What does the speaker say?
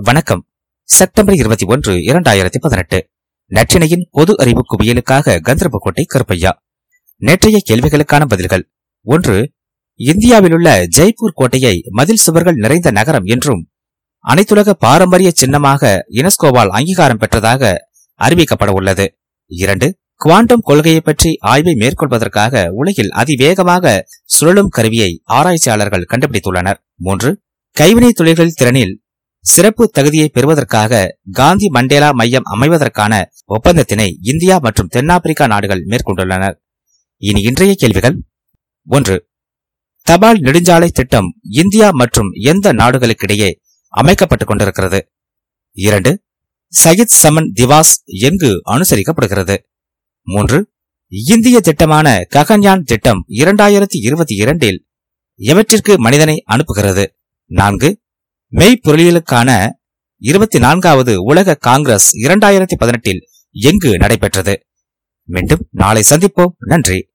வணக்கம். செப்டம்பர் இருபத்தி ஒன்று இரண்டாயிரத்தி பதினெட்டு. நற்றினையின் பொது அறிவு குவியலுக்காக கந்தர்போட்டை கருப்பையா. நேற்றைய கேள்விகளுக்கான பதில்கள். ஒன்று இந்தியாவிலுள்ள ஜெய்ப்பூர் கோட்டையை மதில் சுவர்கள் நிறைந்த நகரம் என்றும் அனைத்துலக பாரம்பரிய சின்னமாக யுனெஸ்கோவால் அங்கீகாரம் பெற்றதாக அறிவிக்கப்பட உள்ளது. இரண்டு குவாண்டம் கொள்கையை பற்றி ஆய்வை மேற்கொள்வதற்காக உலகில் அதிவேகமாக சுழலும் கருவியை ஆராய்ச்சியாளர்கள் கண்டுபிடித்துள்ளனர். மூன்று கைவினைத் தொழில்கள் திறனில் சிறப்பு தகுதியை பெறுவதற்காக காந்தி மண்டேலா மையம் அமைவதற்கான ஒப்பந்தத்தினை இந்தியா மற்றும் தென்னாப்பிரிக்கா நாடுகள் மேற்கொண்டுள்ளனர் இனி இன்றைய கேள்விகள். ஒன்று. தபால் நெடுஞ்சாலை திட்டம் இந்தியா மற்றும் எந்த நாடுகளுக்கிடையே அமைக்கப்பட்டுக் கொண்டிருக்கிறது? இரண்டு. சயித் சமன் திவாஸ் எங்கு அனுசரிக்கப்படுகிறது? மூன்று. இந்திய திட்டமான ககன்யான் திட்டம் இரண்டாயிரத்தி இருபத்தி இரண்டில் எவற்றிற்கு மனிதனை அனுப்புகிறது? நான்கு. மெய்ப்பொருளியலுக்கான இருபத்தி நான்காவது உலக காங்கிரஸ் இரண்டாயிரத்தி பதினெட்டில் எங்கு நடைபெற்றது? மீண்டும் நாளை சந்திப்போம். நன்றி.